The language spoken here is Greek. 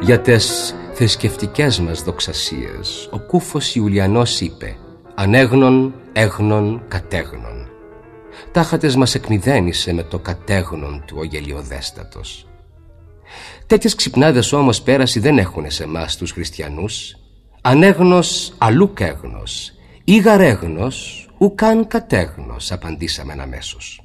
Για τις θεσκευτικές μας δοξασίες ο κούφος Ιουλιανός είπε «Ανέγνων, έγνων, κατέγνων». Τάχατες μας εκμυδένισε με το κατέγνων του ο γελιοδέστατος. Τέτοιες ξυπνάδες όμως πέραση δεν έχουν σε εμάς τους χριστιανούς. Ανέγνος αλλού κέγνος, ήγαρ έγνος, ουκάν κατέγνος, απαντήσαμε αμέσως.